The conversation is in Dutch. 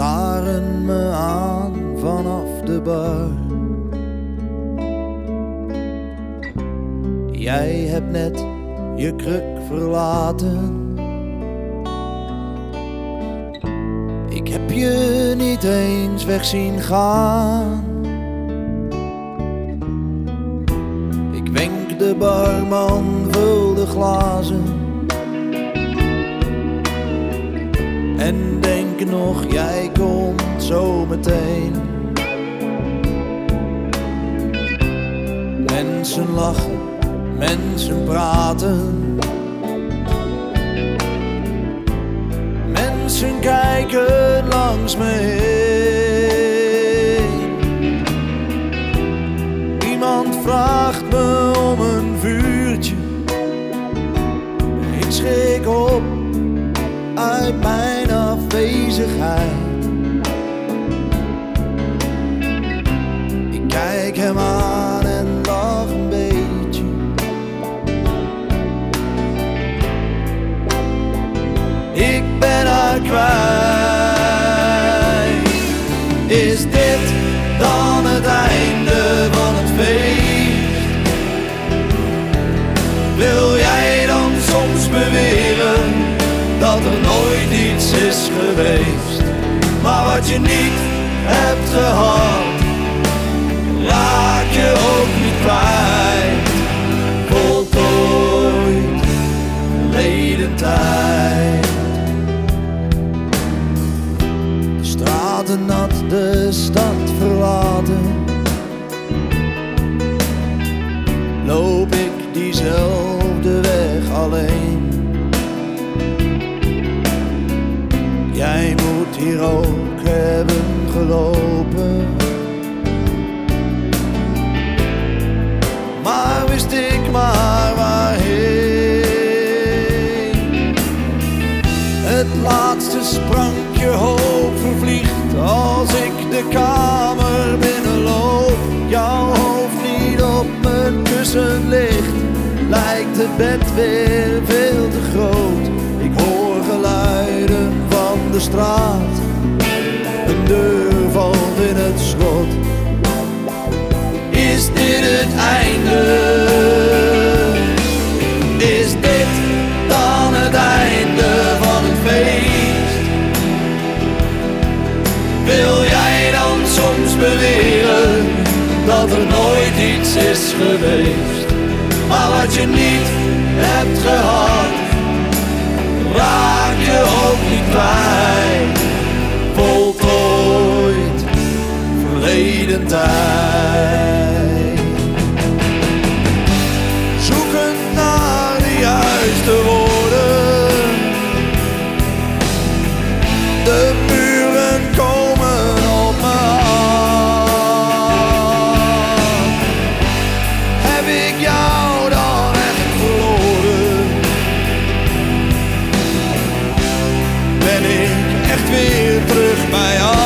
Staren me aan vanaf de bar. Jij hebt net je kruk verlaten. Ik heb je niet eens weg zien gaan. Ik wenk de barman, vul de glazen. En denk nog, jij komt zo meteen. Mensen lachen, mensen praten. Mensen kijken langs me heen. Kijk hem aan en lach een beetje. Ik ben haar kwijt. Is dit dan het einde van het feest? Wil jij dan soms beweren dat er nooit iets is geweest? Maar wat je niet hebt gehad, hier ook hebben gelopen. Maar wist ik maar waarheen. Het laatste sprankje hoop vervliegt als ik de kamer binnenloop. Jouw hoofd niet op mijn kussen ligt, lijkt het bed weer veel te groot. Straat, een deur valt in het slot. Is dit het einde? Is dit dan het einde van het feest? Wil jij dan soms beweren dat er nooit iets is geweest? Maar wat je niet hebt gehad, raak je ook niet kwijt. Verleden. Zoeken naar de juiste woorden. De muren komen op me af. Heb ik jou dan echt verloren? Ben ik echt weer terug bij jou?